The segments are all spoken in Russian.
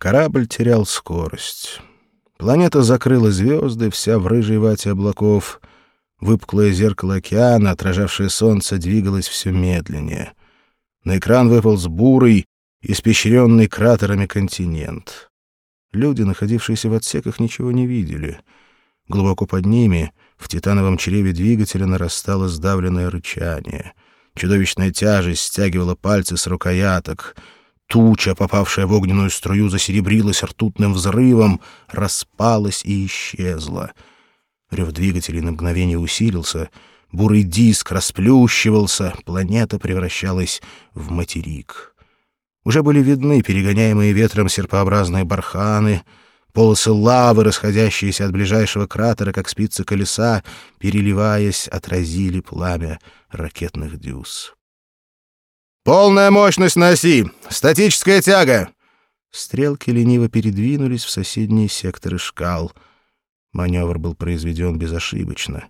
Корабль терял скорость. Планета закрыла звезды, вся в рыжей вате облаков. Выпуклое зеркало океана, отражавшее солнце, двигалось все медленнее. На экран выпал с бурый, испещренный кратерами континент. Люди, находившиеся в отсеках, ничего не видели. Глубоко под ними, в титановом чреве двигателя, нарастало сдавленное рычание. Чудовищная тяжесть стягивала пальцы с рукояток — Туча, попавшая в огненную струю, засеребрилась ртутным взрывом, распалась и исчезла. Рев двигателей на мгновение усилился, бурый диск расплющивался, планета превращалась в материк. Уже были видны перегоняемые ветром серпообразные барханы, полосы лавы, расходящиеся от ближайшего кратера, как спицы колеса, переливаясь, отразили пламя ракетных дюз. «Полная мощность на оси! Статическая тяга!» Стрелки лениво передвинулись в соседние секторы шкал. Маневр был произведен безошибочно.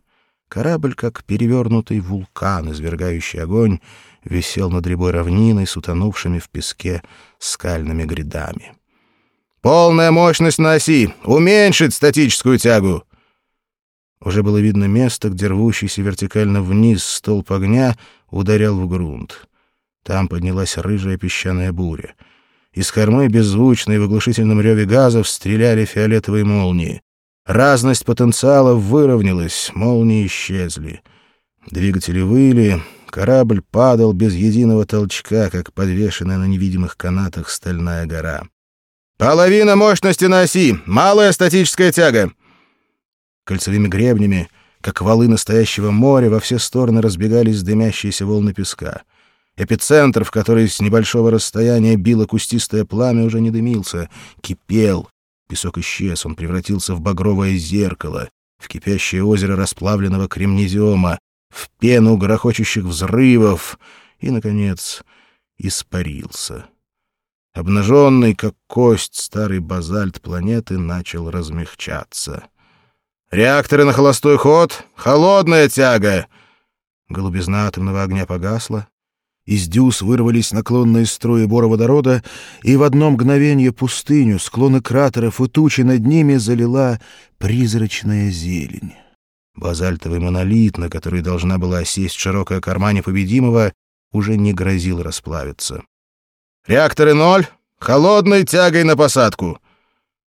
Корабль, как перевернутый вулкан, извергающий огонь, висел над рябой равниной с утонувшими в песке скальными грядами. «Полная мощность на оси! Уменьшить статическую тягу!» Уже было видно место, где рвущийся вертикально вниз столб огня ударял в грунт. Там поднялась рыжая песчаная буря. Из кормы беззвучно и в оглушительном реве газов стреляли фиолетовые молнии. Разность потенциалов выровнялась, молнии исчезли. Двигатели выли, корабль падал без единого толчка, как подвешенная на невидимых канатах стальная гора. «Половина мощности на оси! Малая статическая тяга!» Кольцевыми гребнями, как валы настоящего моря, во все стороны разбегались дымящиеся волны песка. Эпицентр, в который с небольшого расстояния било кустистое пламя, уже не дымился, кипел. Песок исчез, он превратился в багровое зеркало, в кипящее озеро расплавленного кремнезиома, в пену грохочущих взрывов и, наконец, испарился. Обнаженный, как кость, старый базальт планеты начал размягчаться. «Реакторы на холостой ход! Холодная тяга!» Голубизна атомного огня погасла, из дюз вырвались наклонные струи бороводорода, и в одно мгновение пустыню, склоны кратеров и тучи над ними залила призрачная зелень. Базальтовый монолит, на который должна была осесть широкая корма непобедимого, уже не грозил расплавиться. «Реакторы ноль! Холодной тягой на посадку!»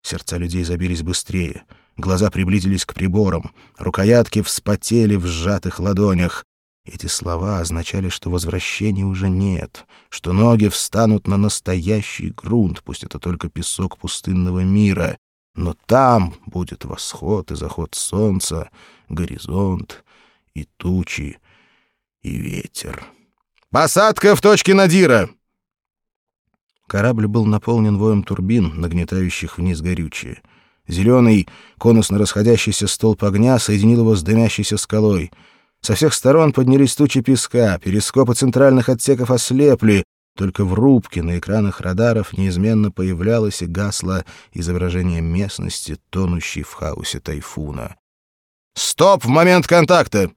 Сердца людей забились быстрее. Глаза приблизились к приборам. Рукоятки вспотели в сжатых ладонях. Эти слова означали, что возвращения уже нет, что ноги встанут на настоящий грунт, пусть это только песок пустынного мира, но там будет восход и заход солнца, горизонт и тучи, и ветер. «Посадка в точке Надира!» Корабль был наполнен воем турбин, нагнетающих вниз горючее. Зеленый, конусно расходящийся столб огня соединил его с дымящейся скалой — со всех сторон поднялись тучи песка, перископы центральных отсеков ослепли, только в рубке на экранах радаров неизменно появлялось и гасло изображение местности, тонущей в хаосе тайфуна. «Стоп в момент контакта!»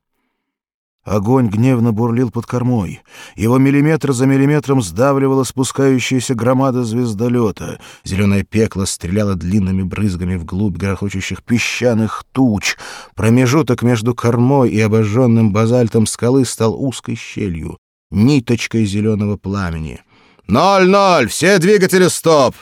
Огонь гневно бурлил под кормой. Его миллиметр за миллиметром сдавливала спускающаяся громада звездолета. Зеленое пекло стреляло длинными брызгами вглубь грохочущих песчаных туч. Промежуток между кормой и обожженным базальтом скалы стал узкой щелью, ниточкой зеленого пламени. «Ноль-ноль! Все двигатели стоп!»